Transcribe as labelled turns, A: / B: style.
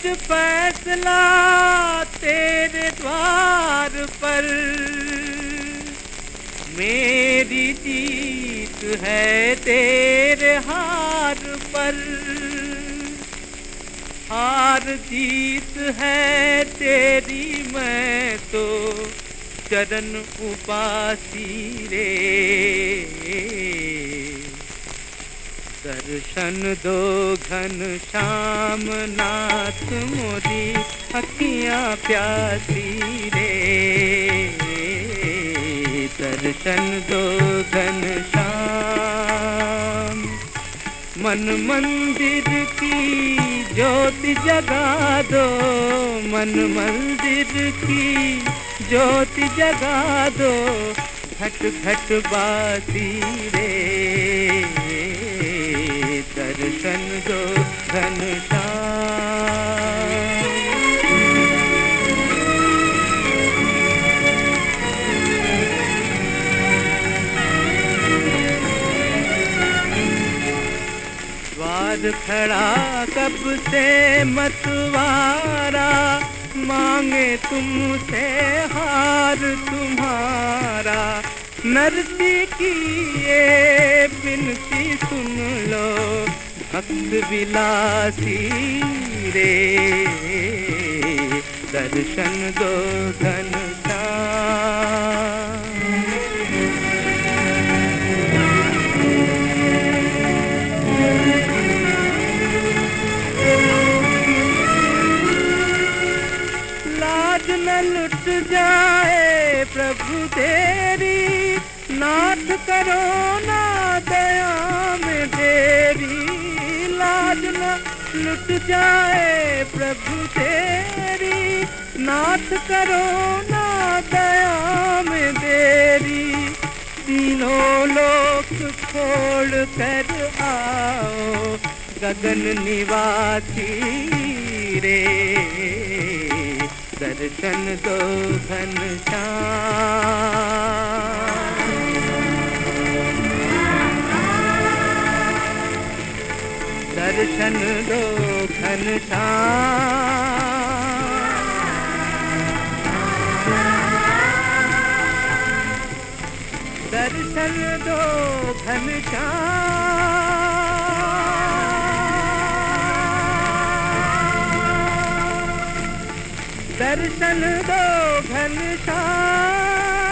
A: आज फैसला तेरे द्वार पर। मेरी जीत है तेरे हार पर। हार जीत है तेरी मैं तो चरण उपासी रे। दर्शन दो घन श्याम नाथ मोरी अखियाँ प्यासी रे। दर्शन दो घन श्याम, मन मंदिर की ज्योति जगा दो। मन मंदिर की ज्योति जगा दो, घट घट बासी रे। द्वार खड़ा, कब से मतवारा? मांगे तुमसे हार तुम्हारा। नरसी की ये बिनती सुन लो, भक्त विलासी रे। दर्शन दो घनश्याम लाज न लुट जाए प्रभु तेरी। नाथ करो ना दया में देरी लाज न लुट जाए प्रभु तेरी। नाथ करो ना दया में देरी तीनों लोक छोड़ कर आओ गगन निवासी रे। दर्शन दो घनश्याम दर्शन दो घनश्याम दर्शन दो घनश्याम दर्शन दो घनश्याम।